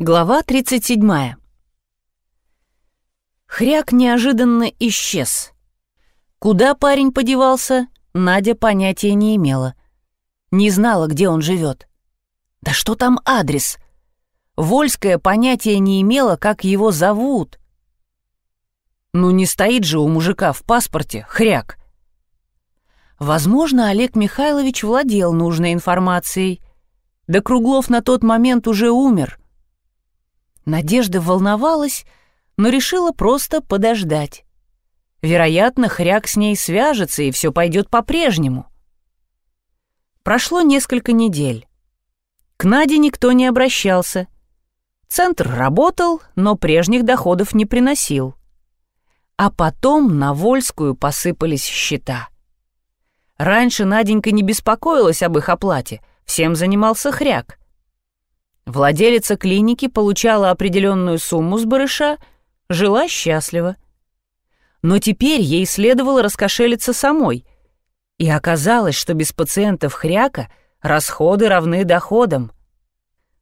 Глава 37. Хряк неожиданно исчез. Куда парень подевался, Надя понятия не имела. Не знала, где он живет. Да что там адрес? Вольская понятия не имела, как его зовут. Ну не стоит же у мужика в паспорте хряк. Возможно, Олег Михайлович владел нужной информацией. Да Круглов на тот момент уже умер — Надежда волновалась, но решила просто подождать. Вероятно, хряк с ней свяжется, и все пойдет по-прежнему. Прошло несколько недель. К Наде никто не обращался. Центр работал, но прежних доходов не приносил. А потом на Вольскую посыпались счета. Раньше Наденька не беспокоилась об их оплате, всем занимался хряк. Владелица клиники получала определенную сумму с барыша, жила счастливо. Но теперь ей следовало раскошелиться самой. И оказалось, что без пациентов хряка расходы равны доходам.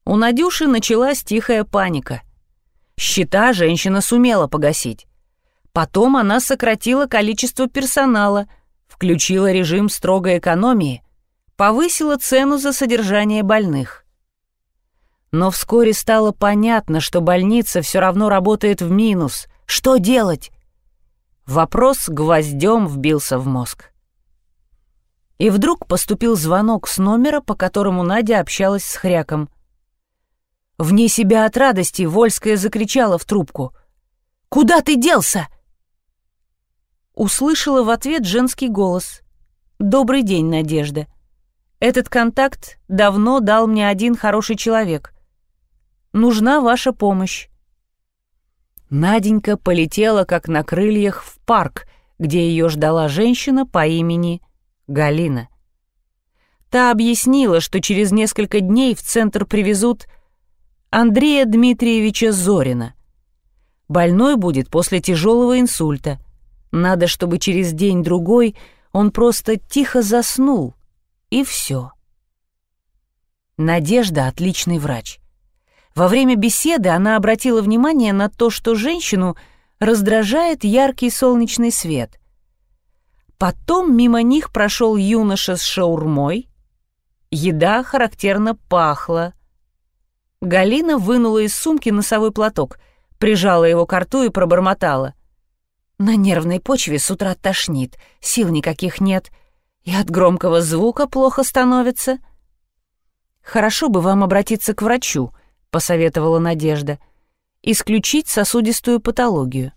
У Надюши началась тихая паника. Счета женщина сумела погасить. Потом она сократила количество персонала, включила режим строгой экономии, повысила цену за содержание больных. Но вскоре стало понятно, что больница все равно работает в минус. Что делать? Вопрос гвоздем вбился в мозг. И вдруг поступил звонок с номера, по которому Надя общалась с хряком. Вне себя от радости Вольская закричала в трубку. «Куда ты делся?» Услышала в ответ женский голос. «Добрый день, Надежда. Этот контакт давно дал мне один хороший человек. Нужна ваша помощь». Наденька полетела, как на крыльях, в парк, где ее ждала женщина по имени Галина. Та объяснила, что через несколько дней в центр привезут Андрея Дмитриевича Зорина. Больной будет после тяжелого инсульта. Надо, чтобы через день-другой он просто тихо заснул, и все. Надежда — отличный врач. Во время беседы она обратила внимание на то, что женщину раздражает яркий солнечный свет. Потом мимо них прошел юноша с шаурмой. Еда характерно пахла. Галина вынула из сумки носовой платок, прижала его к рту и пробормотала. «На нервной почве с утра тошнит, сил никаких нет, и от громкого звука плохо становится. Хорошо бы вам обратиться к врачу», посоветовала Надежда. «Исключить сосудистую патологию.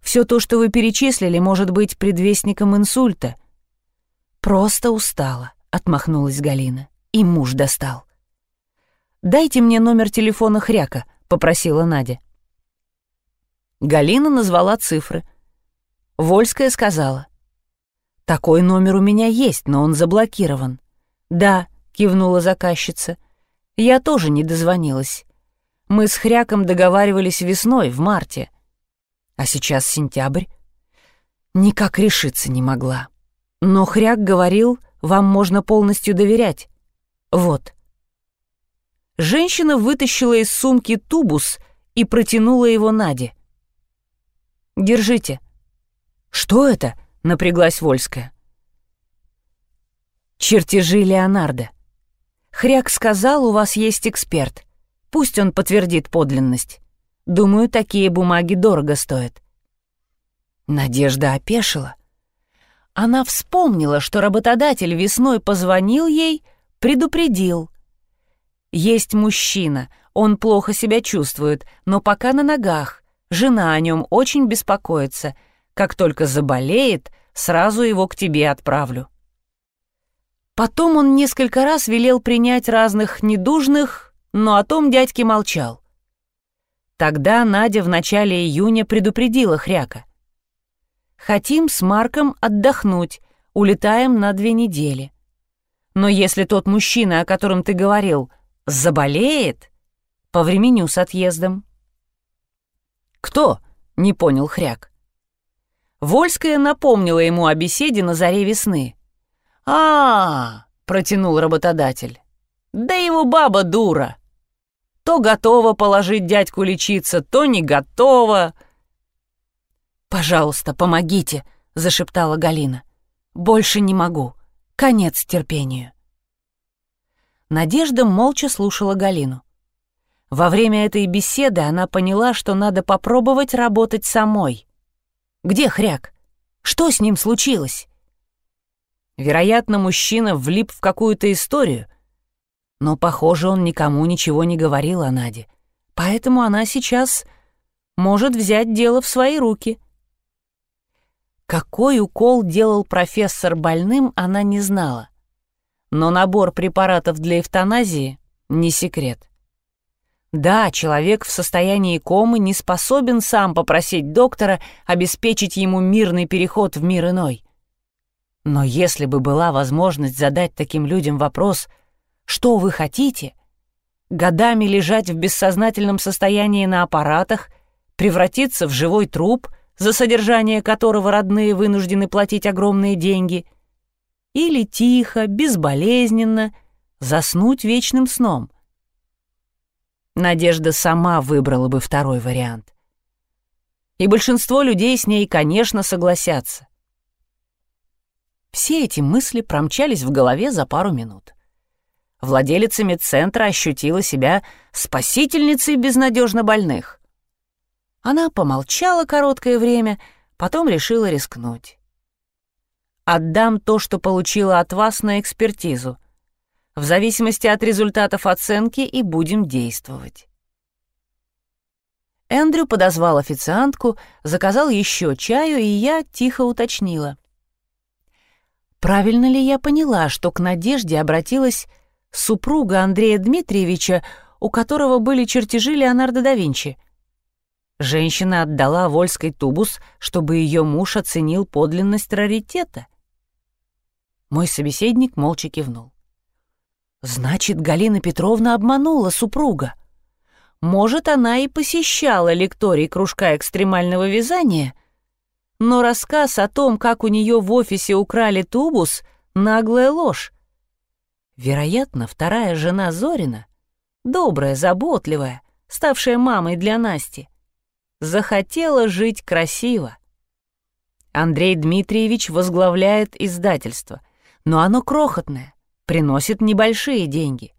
Все то, что вы перечислили, может быть предвестником инсульта». «Просто устала», — отмахнулась Галина. И муж достал. «Дайте мне номер телефона Хряка», — попросила Надя. Галина назвала цифры. Вольская сказала. «Такой номер у меня есть, но он заблокирован». «Да», — кивнула заказчица, — я тоже не дозвонилась. Мы с Хряком договаривались весной, в марте. А сейчас сентябрь. Никак решиться не могла. Но Хряк говорил, вам можно полностью доверять. Вот. Женщина вытащила из сумки тубус и протянула его Наде. «Держите». «Что это?» — напряглась Вольская. «Чертежи Леонардо. Хряк сказал, у вас есть эксперт. Пусть он подтвердит подлинность. Думаю, такие бумаги дорого стоят». Надежда опешила. Она вспомнила, что работодатель весной позвонил ей, предупредил. «Есть мужчина, он плохо себя чувствует, но пока на ногах. Жена о нем очень беспокоится. Как только заболеет, сразу его к тебе отправлю». Потом он несколько раз велел принять разных недужных, но о том дядьке молчал. Тогда Надя в начале июня предупредила Хряка. «Хотим с Марком отдохнуть, улетаем на две недели. Но если тот мужчина, о котором ты говорил, заболеет, повременю с отъездом». «Кто?» — не понял Хряк. Вольская напомнила ему о беседе на заре весны а, протянул работодатель. «Да его баба дура!» То готова положить дядьку лечиться, то не готова. «Пожалуйста, помогите», — зашептала Галина. «Больше не могу. Конец терпению». Надежда молча слушала Галину. Во время этой беседы она поняла, что надо попробовать работать самой. Где хряк? Что с ним случилось? Вероятно, мужчина влип в какую-то историю. Но, похоже, он никому ничего не говорил о Наде. Поэтому она сейчас может взять дело в свои руки. Какой укол делал профессор больным, она не знала. Но набор препаратов для эвтаназии — не секрет. Да, человек в состоянии комы не способен сам попросить доктора обеспечить ему мирный переход в мир иной. Но если бы была возможность задать таким людям вопрос «Что вы хотите?», годами лежать в бессознательном состоянии на аппаратах, превратиться в живой труп, за содержание которого родные вынуждены платить огромные деньги, или тихо, безболезненно заснуть вечным сном — Надежда сама выбрала бы второй вариант. И большинство людей с ней, конечно, согласятся. Все эти мысли промчались в голове за пару минут. Владелица медцентра ощутила себя спасительницей безнадежно больных. Она помолчала короткое время, потом решила рискнуть. «Отдам то, что получила от вас на экспертизу в зависимости от результатов оценки и будем действовать. Эндрю подозвал официантку, заказал еще чаю, и я тихо уточнила. Правильно ли я поняла, что к Надежде обратилась супруга Андрея Дмитриевича, у которого были чертежи Леонардо да Винчи? Женщина отдала Вольской тубус, чтобы ее муж оценил подлинность раритета. Мой собеседник молча кивнул. Значит, Галина Петровна обманула супруга. Может, она и посещала лекторий кружка экстремального вязания, но рассказ о том, как у нее в офисе украли тубус, — наглая ложь. Вероятно, вторая жена Зорина, добрая, заботливая, ставшая мамой для Насти, захотела жить красиво. Андрей Дмитриевич возглавляет издательство, но оно крохотное приносит небольшие деньги.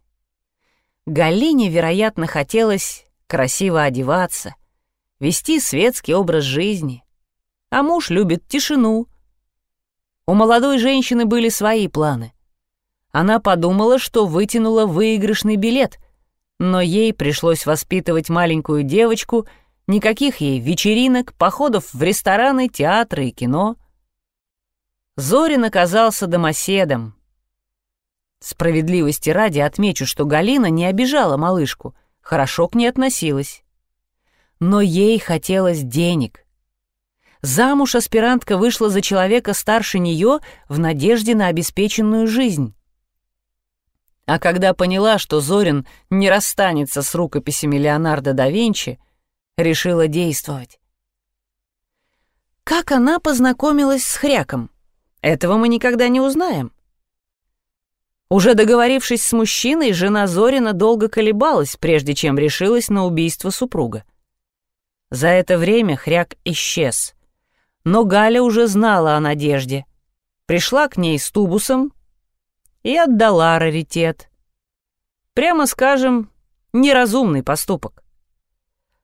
Галине, вероятно, хотелось красиво одеваться, вести светский образ жизни, а муж любит тишину. У молодой женщины были свои планы. Она подумала, что вытянула выигрышный билет, но ей пришлось воспитывать маленькую девочку, никаких ей вечеринок, походов в рестораны, театры и кино. Зорин оказался домоседом, Справедливости ради отмечу, что Галина не обижала малышку, хорошо к ней относилась. Но ей хотелось денег. Замуж аспирантка вышла за человека старше нее в надежде на обеспеченную жизнь. А когда поняла, что Зорин не расстанется с рукописями Леонардо да Винчи, решила действовать. Как она познакомилась с Хряком? Этого мы никогда не узнаем. Уже договорившись с мужчиной, жена Зорина долго колебалась, прежде чем решилась на убийство супруга. За это время хряк исчез. Но Галя уже знала о надежде. Пришла к ней с тубусом и отдала раритет. Прямо скажем, неразумный поступок.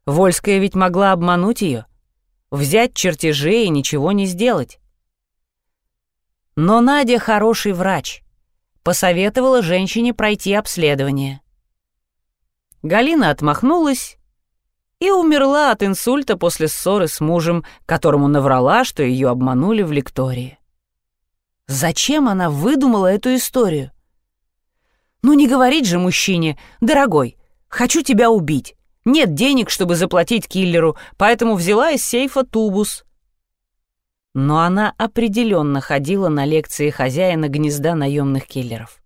Вольская ведь могла обмануть ее, взять чертежи и ничего не сделать. Но Надя хороший врач — посоветовала женщине пройти обследование. Галина отмахнулась и умерла от инсульта после ссоры с мужем, которому наврала, что ее обманули в лектории. Зачем она выдумала эту историю? Ну не говорить же мужчине, дорогой, хочу тебя убить. Нет денег, чтобы заплатить киллеру, поэтому взяла из сейфа тубус но она определенно ходила на лекции хозяина гнезда наемных киллеров.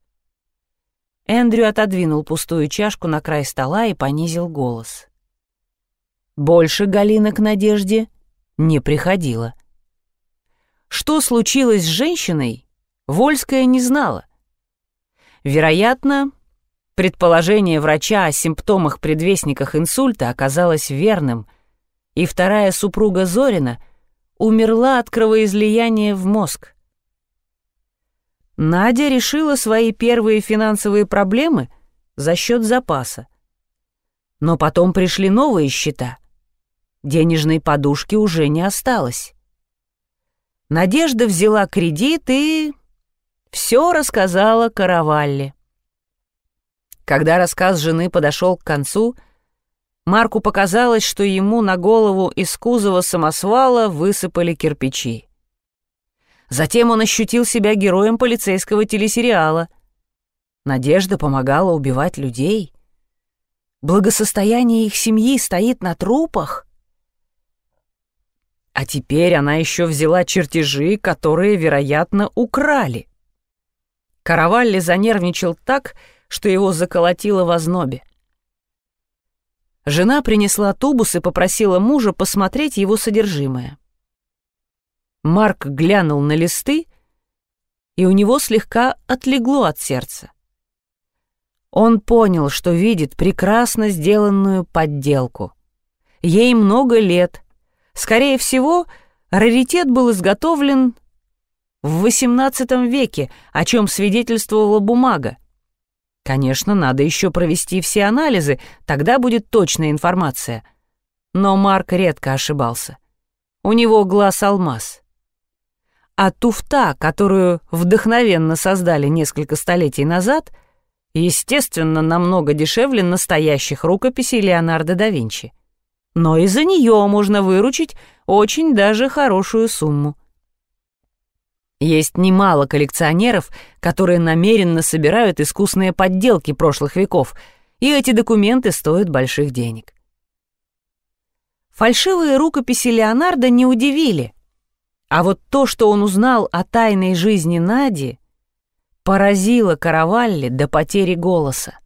Эндрю отодвинул пустую чашку на край стола и понизил голос. Больше Галина к Надежде не приходила. Что случилось с женщиной, Вольская не знала. Вероятно, Предположение врача о симптомах-предвестниках инсульта оказалось верным, и вторая супруга Зорина умерла от кровоизлияния в мозг. Надя решила свои первые финансовые проблемы за счет запаса. Но потом пришли новые счета. Денежной подушки уже не осталось. Надежда взяла кредит и... все рассказала Каравалле. Когда рассказ жены подошел к концу, Марку показалось, что ему на голову из кузова самосвала высыпали кирпичи. Затем он ощутил себя героем полицейского телесериала. Надежда помогала убивать людей. Благосостояние их семьи стоит на трупах. А теперь она еще взяла чертежи, которые, вероятно, украли. Каравалли занервничал так, что его заколотило в ознобе. Жена принесла тубус и попросила мужа посмотреть его содержимое. Марк глянул на листы, и у него слегка отлегло от сердца. Он понял, что видит прекрасно сделанную подделку. Ей много лет. Скорее всего, раритет был изготовлен в XVIII веке, о чем свидетельствовала бумага. Конечно, надо еще провести все анализы, тогда будет точная информация. Но Марк редко ошибался. У него глаз алмаз а туфта, которую вдохновенно создали несколько столетий назад, естественно, намного дешевле настоящих рукописей Леонардо да Винчи. Но и за нее можно выручить очень даже хорошую сумму. Есть немало коллекционеров, которые намеренно собирают искусные подделки прошлых веков, и эти документы стоят больших денег. Фальшивые рукописи Леонардо не удивили — а вот то, что он узнал о тайной жизни Нади, поразило Каравалли до потери голоса.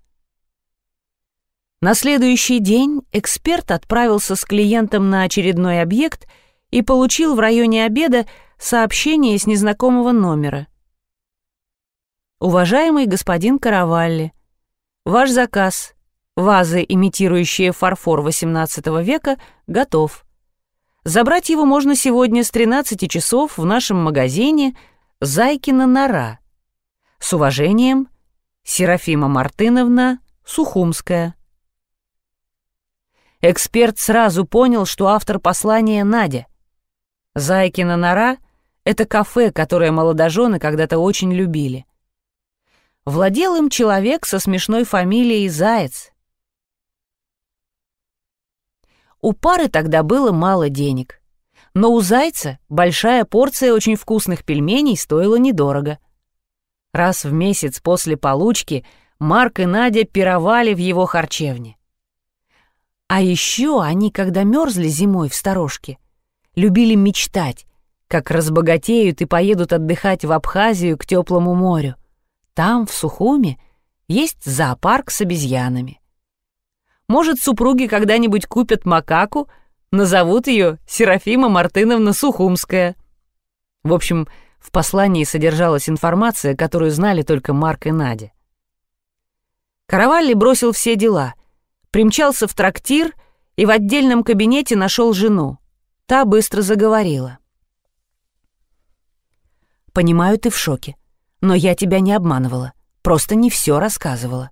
На следующий день эксперт отправился с клиентом на очередной объект и получил в районе обеда сообщение с незнакомого номера. «Уважаемый господин Каравалли, ваш заказ, вазы, имитирующие фарфор XVIII века, готов. Забрать его можно сегодня с 13 часов в нашем магазине «Зайкина нора». С уважением, Серафима Мартыновна Сухумская. Эксперт сразу понял, что автор послания Надя. «Зайкина нора» — это кафе, которое молодожены когда-то очень любили. Владел им человек со смешной фамилией Заяц — У пары тогда было мало денег. Но у Зайца большая порция очень вкусных пельменей стоила недорого. Раз в месяц после получки Марк и Надя пировали в его харчевне. А еще они, когда мерзли зимой в сторожке, любили мечтать, как разбогатеют и поедут отдыхать в Абхазию к теплому морю. Там, в Сухуме, есть зоопарк с обезьянами. Может, супруги когда-нибудь купят макаку, назовут ее Серафима Мартыновна Сухумская. В общем, в послании содержалась информация, которую знали только Марк и Надя. Каравалли бросил все дела, примчался в трактир и в отдельном кабинете нашел жену. Та быстро заговорила. «Понимаю, ты в шоке, но я тебя не обманывала, просто не все рассказывала.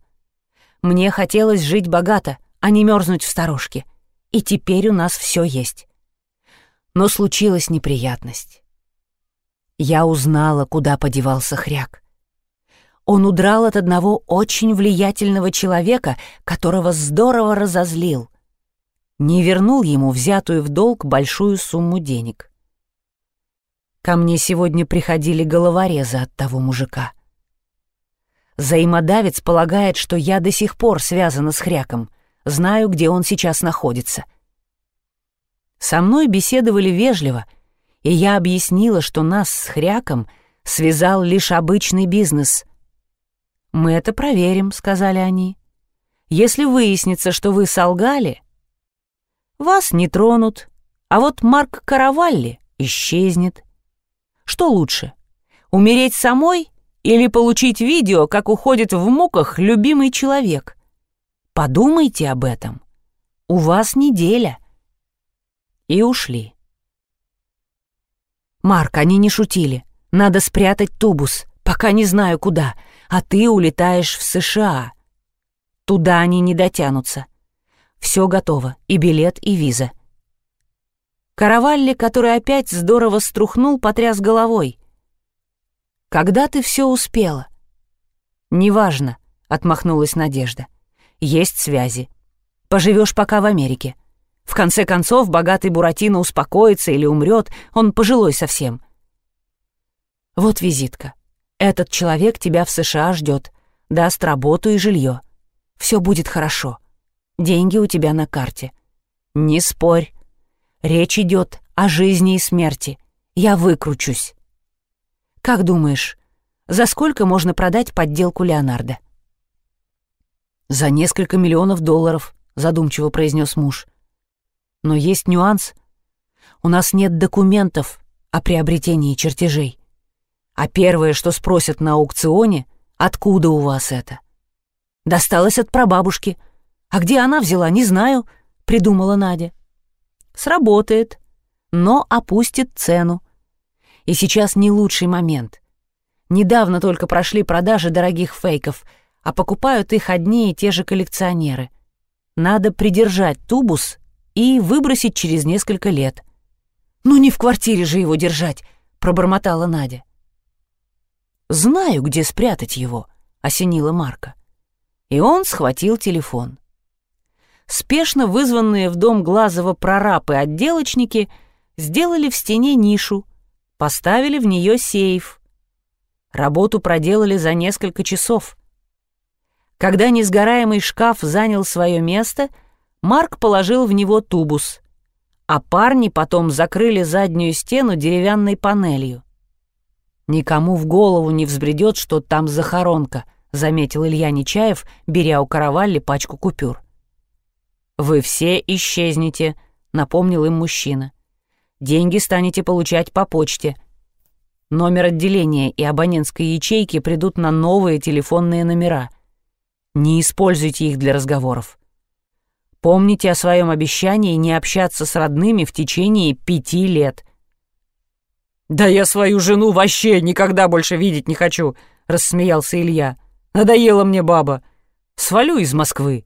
Мне хотелось жить богато, а не мерзнуть в сторожке. И теперь у нас все есть. Но случилась неприятность. Я узнала, куда подевался хряк. Он удрал от одного очень влиятельного человека, которого здорово разозлил. Не вернул ему взятую в долг большую сумму денег. Ко мне сегодня приходили головорезы от того мужика — Взаимодавец полагает, что я до сих пор связана с Хряком, знаю, где он сейчас находится. Со мной беседовали вежливо, и я объяснила, что нас с Хряком связал лишь обычный бизнес. «Мы это проверим», — сказали они. «Если выяснится, что вы солгали, вас не тронут, а вот Марк Каравалли исчезнет. Что лучше, умереть самой или получить видео, как уходит в муках любимый человек. Подумайте об этом. У вас неделя. И ушли. Марк, они не шутили. Надо спрятать тубус, пока не знаю куда, а ты улетаешь в США. Туда они не дотянутся. Все готово, и билет, и виза. Каравалли, который опять здорово струхнул, потряс головой. «Когда ты все успела?» «Неважно», — отмахнулась Надежда. «Есть связи. Поживешь пока в Америке. В конце концов, богатый Буратино успокоится или умрет, он пожилой совсем. Вот визитка. Этот человек тебя в США ждет, даст работу и жилье. Все будет хорошо. Деньги у тебя на карте. Не спорь. Речь идет о жизни и смерти. Я выкручусь. Как думаешь, за сколько можно продать подделку Леонардо? За несколько миллионов долларов, задумчиво произнес муж. Но есть нюанс. У нас нет документов о приобретении чертежей. А первое, что спросят на аукционе, откуда у вас это? Досталось от прабабушки. А где она взяла, не знаю, придумала Надя. Сработает, но опустит цену. И сейчас не лучший момент. Недавно только прошли продажи дорогих фейков, а покупают их одни и те же коллекционеры. Надо придержать тубус и выбросить через несколько лет. «Ну не в квартире же его держать», — пробормотала Надя. «Знаю, где спрятать его», — осенила Марка. И он схватил телефон. Спешно вызванные в дом Глазова прораб и отделочники сделали в стене нишу, поставили в нее сейф. Работу проделали за несколько часов. Когда несгораемый шкаф занял свое место — Марк положил в него тубус, а парни потом закрыли заднюю стену деревянной панелью. «Никому в голову не взбредет, что там захоронка», — заметил Илья Нечаев, беря у каравалли пачку купюр. «Вы все исчезнете», — напомнил им мужчина. «Деньги станете получать по почте. Номер отделения и абонентской ячейки придут на новые телефонные номера. Не используйте их для разговоров. Помните о своем обещании не общаться с родными в течение пяти лет». «Да я свою жену вообще никогда больше видеть не хочу», — рассмеялся Илья. «Надоела мне баба. Свалю из Москвы.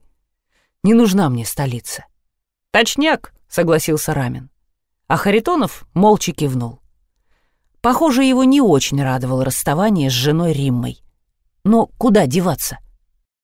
Не нужна мне столица». «Точняк», — согласился Рамин. А Харитонов молча кивнул. Похоже, его не очень радовало расставание с женой Риммой. Но куда деваться?